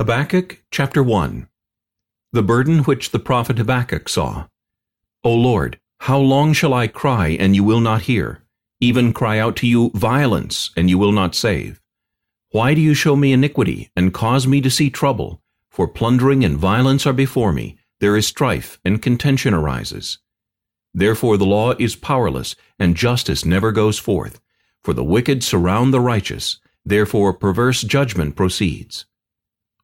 Habakkuk chapter 1 The burden which the prophet Habakkuk saw. O Lord, how long shall I cry, and you will not hear? Even cry out to you violence, and you will not save. Why do you show me iniquity, and cause me to see trouble? For plundering and violence are before me, there is strife, and contention arises. Therefore the law is powerless, and justice never goes forth. For the wicked surround the righteous, therefore perverse judgment proceeds.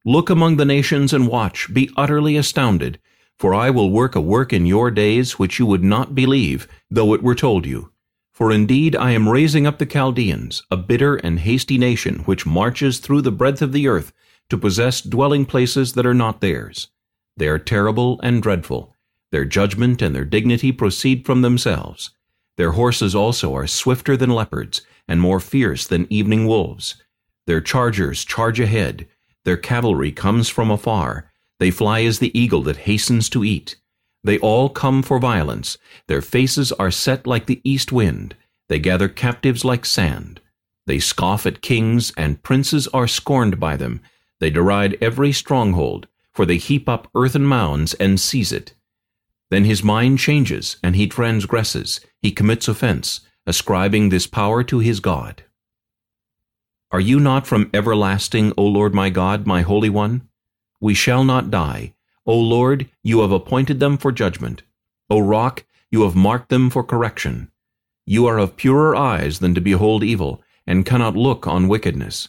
Look among the nations and watch, be utterly astounded, for I will work a work in your days which you would not believe, though it were told you. For indeed I am raising up the Chaldeans, a bitter and hasty nation, which marches through the breadth of the earth, to possess dwelling places that are not theirs. They are terrible and dreadful. Their judgment and their dignity proceed from themselves. Their horses also are swifter than leopards, and more fierce than evening wolves. Their chargers charge ahead, their cavalry comes from afar. They fly as the eagle that hastens to eat. They all come for violence. Their faces are set like the east wind. They gather captives like sand. They scoff at kings, and princes are scorned by them. They deride every stronghold, for they heap up earthen mounds and seize it. Then his mind changes, and he transgresses. He commits offense, ascribing this power to his God. Are you not from everlasting, O Lord my God, my Holy One? We shall not die. O Lord, you have appointed them for judgment. O Rock, you have marked them for correction. You are of purer eyes than to behold evil, and cannot look on wickedness.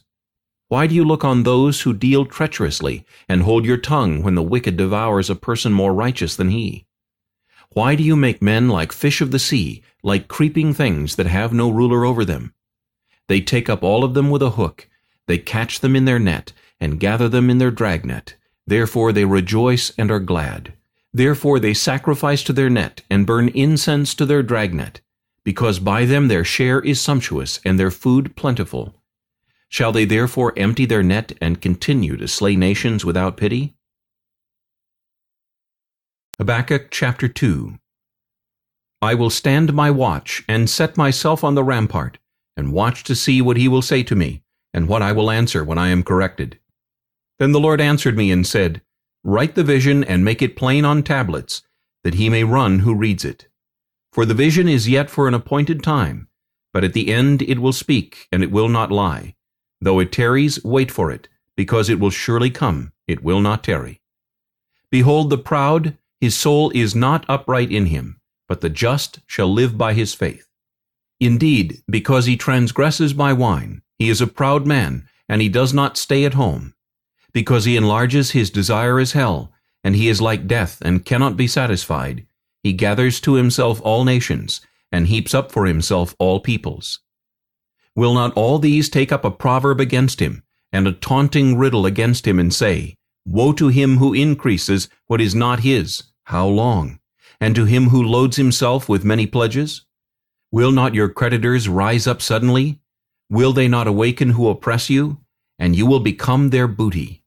Why do you look on those who deal treacherously, and hold your tongue when the wicked devours a person more righteous than he? Why do you make men like fish of the sea, like creeping things that have no ruler over them? They take up all of them with a hook. They catch them in their net, and gather them in their dragnet. Therefore they rejoice and are glad. Therefore they sacrifice to their net, and burn incense to their dragnet, because by them their share is sumptuous, and their food plentiful. Shall they therefore empty their net, and continue to slay nations without pity? Habakkuk chapter 2 I will stand my watch, and set myself on the rampart, and watch to see what he will say to me, and what I will answer when I am corrected. Then the Lord answered me and said, Write the vision and make it plain on tablets, that he may run who reads it. For the vision is yet for an appointed time, but at the end it will speak, and it will not lie. Though it tarries, wait for it, because it will surely come, it will not tarry. Behold the proud, his soul is not upright in him, but the just shall live by his faith. Indeed, because he transgresses by wine, he is a proud man, and he does not stay at home. Because he enlarges his desire as hell, and he is like death and cannot be satisfied, he gathers to himself all nations, and heaps up for himself all peoples. Will not all these take up a proverb against him, and a taunting riddle against him, and say, Woe to him who increases what is not his, how long? And to him who loads himself with many pledges? Will not your creditors rise up suddenly? Will they not awaken who oppress you? And you will become their booty.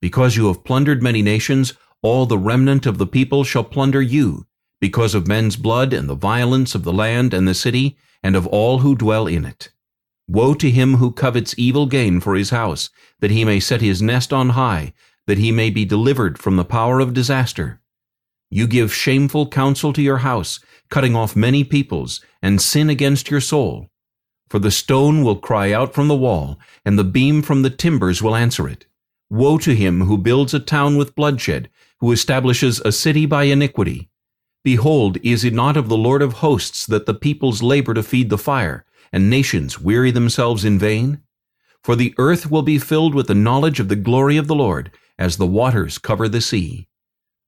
Because you have plundered many nations, all the remnant of the people shall plunder you, because of men's blood and the violence of the land and the city, and of all who dwell in it. Woe to him who covets evil gain for his house, that he may set his nest on high, that he may be delivered from the power of disaster. You give shameful counsel to your house, cutting off many peoples, and sin against your soul. For the stone will cry out from the wall, and the beam from the timbers will answer it. Woe to him who builds a town with bloodshed, who establishes a city by iniquity. Behold, is it not of the Lord of hosts that the peoples labor to feed the fire, and nations weary themselves in vain? For the earth will be filled with the knowledge of the glory of the Lord, as the waters cover the sea.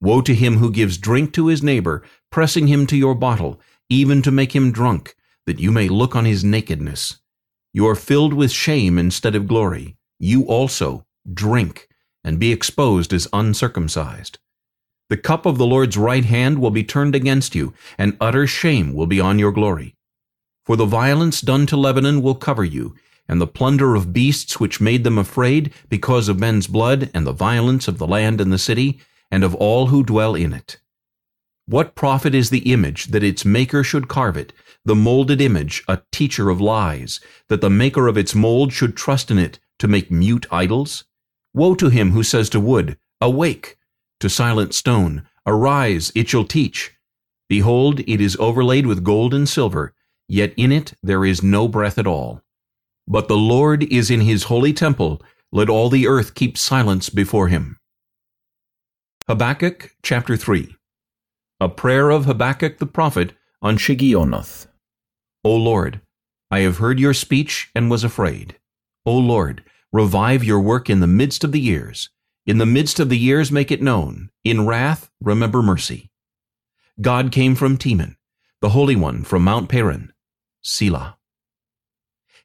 Woe to him who gives drink to his neighbor, pressing him to your bottle, even to make him drunk, that you may look on his nakedness. You are filled with shame instead of glory. You also drink, and be exposed as uncircumcised. The cup of the Lord's right hand will be turned against you, and utter shame will be on your glory. For the violence done to Lebanon will cover you, and the plunder of beasts which made them afraid because of men's blood and the violence of the land and the city, and of all who dwell in it. What profit is the image that its maker should carve it, the molded image, a teacher of lies, that the maker of its mold should trust in it to make mute idols? Woe to him who says to wood, Awake! To silent stone, Arise, it shall teach. Behold, it is overlaid with gold and silver, yet in it there is no breath at all. But the Lord is in his holy temple, let all the earth keep silence before him. Habakkuk chapter 3 A prayer of Habakkuk the prophet on Shigionoth. O Lord, I have heard your speech and was afraid. O Lord, revive your work in the midst of the years. In the midst of the years make it known. In wrath remember mercy. God came from Teman, the Holy One from Mount Paran. Selah.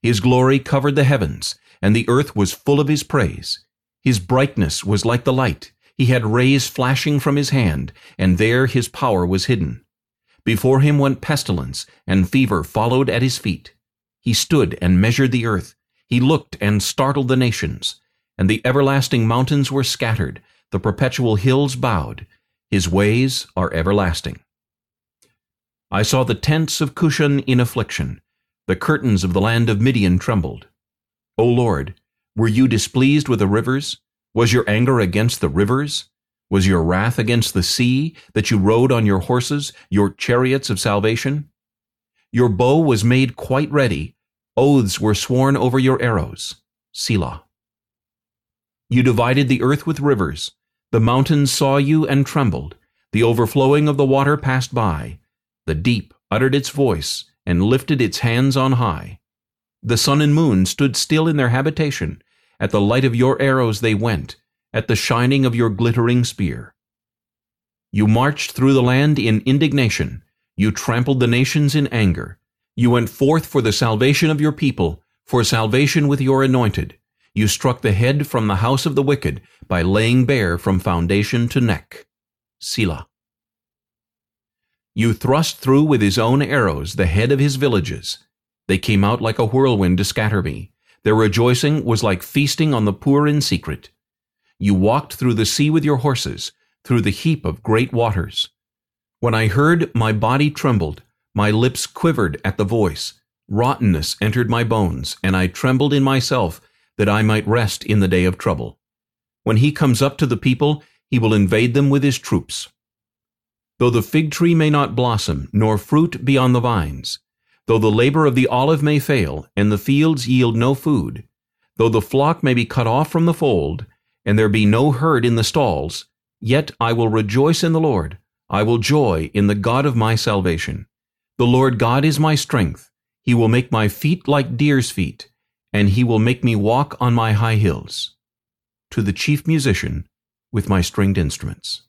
His glory covered the heavens, and the earth was full of his praise. His brightness was like the light. He had rays flashing from his hand, and there his power was hidden. Before him went pestilence, and fever followed at his feet. He stood and measured the earth. He looked and startled the nations. And the everlasting mountains were scattered, the perpetual hills bowed. His ways are everlasting. I saw the tents of Cushan in affliction. The curtains of the land of Midian trembled. O Lord, were you displeased with the rivers? Was your anger against the rivers? Was your wrath against the sea, that you rode on your horses, your chariots of salvation? Your bow was made quite ready. Oaths were sworn over your arrows. Selah. You divided the earth with rivers. The mountains saw you and trembled. The overflowing of the water passed by. The deep uttered its voice and lifted its hands on high. The sun and moon stood still in their habitation, at the light of your arrows they went, at the shining of your glittering spear. You marched through the land in indignation. You trampled the nations in anger. You went forth for the salvation of your people, for salvation with your anointed. You struck the head from the house of the wicked by laying bare from foundation to neck. Selah. You thrust through with his own arrows the head of his villages. They came out like a whirlwind to scatter me. Their rejoicing was like feasting on the poor in secret. You walked through the sea with your horses, through the heap of great waters. When I heard, my body trembled, my lips quivered at the voice. Rottenness entered my bones, and I trembled in myself, that I might rest in the day of trouble. When he comes up to the people, he will invade them with his troops. Though the fig tree may not blossom, nor fruit be on the vines, Though the labor of the olive may fail, and the fields yield no food, though the flock may be cut off from the fold, and there be no herd in the stalls, yet I will rejoice in the Lord. I will joy in the God of my salvation. The Lord God is my strength. He will make my feet like deer's feet, and he will make me walk on my high hills. To the chief musician with my stringed instruments.